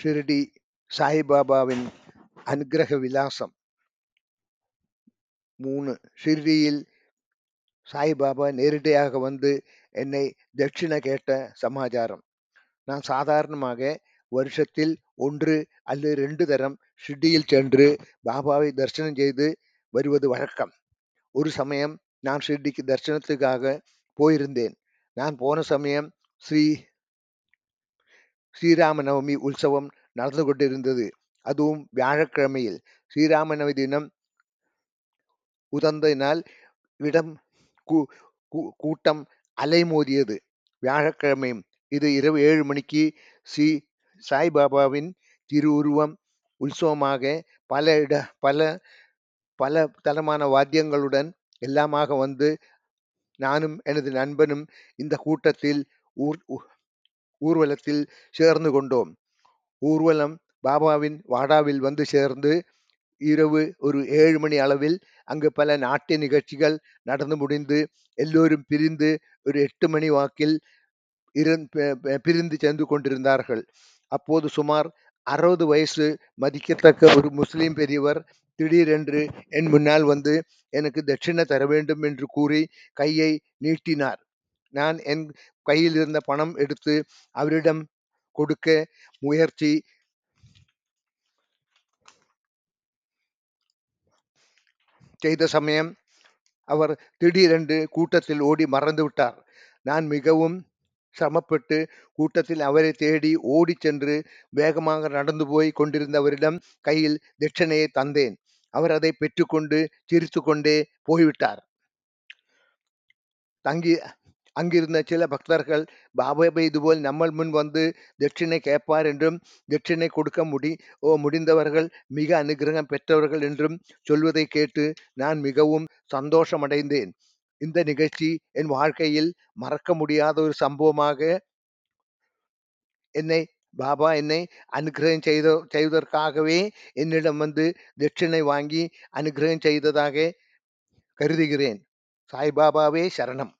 ஷிரடி சாய்பாபாவின் அனுகிரக விலாசம். மூணு ஷிர்டியில் சாய்பாபா நேரடியாக வந்து என்னை தட்சிணை கேட்ட சமாச்சாரம். நான் சாதாரணமாக வருஷத்தில் ஒன்று அல்லது ரெண்டு தரம் ஷிர்டியில் சென்று பாபாவை தரிசனம் செய்து வருவது வழக்கம். ஒரு சமயம் நான் ஷிர்டிக்கு தரிசனத்துக்காக போயிருந்தேன். நான் போன சமயம் ஸ்ரீ ஸ்ரீராம நவமி உற்சவம் நடந்து கொண்டிருந்தது அதுவும் வியாழக்கிழமையில். ஸ்ரீராம நவமி தினம் உதந்ததினால் இடம் கூ- கூ- கூட்டம் அலைமோதியது. வியாழக்கிழமையும் இது இரவு ஏழு மணிக்கு ஸ்ரீ சாய்பாபாவின் திருவுருவம் உற்சவமாக பல இட பல பல தரமான வாத்தியங்களுடன் எல்லாமாக வந்து நானும் எனது நண்பனும் இந்த கூட்டத்தில் ஊர் ஊர்வலத்தில் சேர்ந்து கொண்டோம். ஊர்வலம் பாபாவின் வாடாவில் வந்து சேர்ந்து இரவு ஒரு ஏழு மணி அளவில் அங்கு பல நாட்டிய நிகழ்ச்சிகள் நடந்து முடிந்து எல்லோரும் பிரிந்து ஒரு எட்டு மணி வாக்கில் பிரிந்து சென்று கொண்டிருந்தார்கள். அப்போது சுமார் அறுபது வயசு மதிக்கத்தக்க ஒரு முஸ்லிம் பெரியவர் திடீரென்று என் முன்னால் வந்து எனக்கு தட்சிணை தர வேண்டும் என்று கூறி கையை நீட்டினார். நான் என் கையில் இருந்த பணம் எடுத்து அவரிடம் கொடுக்க முயற்சி செய்த சமயம் அவர் திடீரென்று கூட்டத்தில் ஓடி மறந்து விட்டார். நான் மிகவும் சிரமப்பட்டு கூட்டத்தில் அவரை தேடி ஓடி சென்று வேகமாக நடந்து போய் கொண்டிருந்தவரிடம் கையில் தட்சணையை தந்தேன். அவர் அதை பெற்றுக்கொண்டு சிரித்து கொண்டே போய்விட்டார். தங்கி அங்கிருந்த சில பக்தர்கள் பாபாவை இதுபோல் நம்மள் முன் வந்து தட்சிணை கேட்பார் என்றும் தட்சிணை கொடுக்க முடி ஓ முடிந்தவர்கள் மிக அனுகிரகம் பெற்றவர்கள் என்றும் சொல்வதை கேட்டு நான் மிகவும் சந்தோஷமடைந்தேன். இந்த நிகழ்ச்சி என் வாழ்க்கையில் மறக்க முடியாத ஒரு சம்பவமாக என்னை பாபா என்னை அனுகிரகம் செய்த செய்வதற்காகவே என்னிடம் வந்து தட்சிணை வாங்கி அனுகிரகம் செய்ததாக கருதுகிறேன். சாய்பாபாவே சரணம்.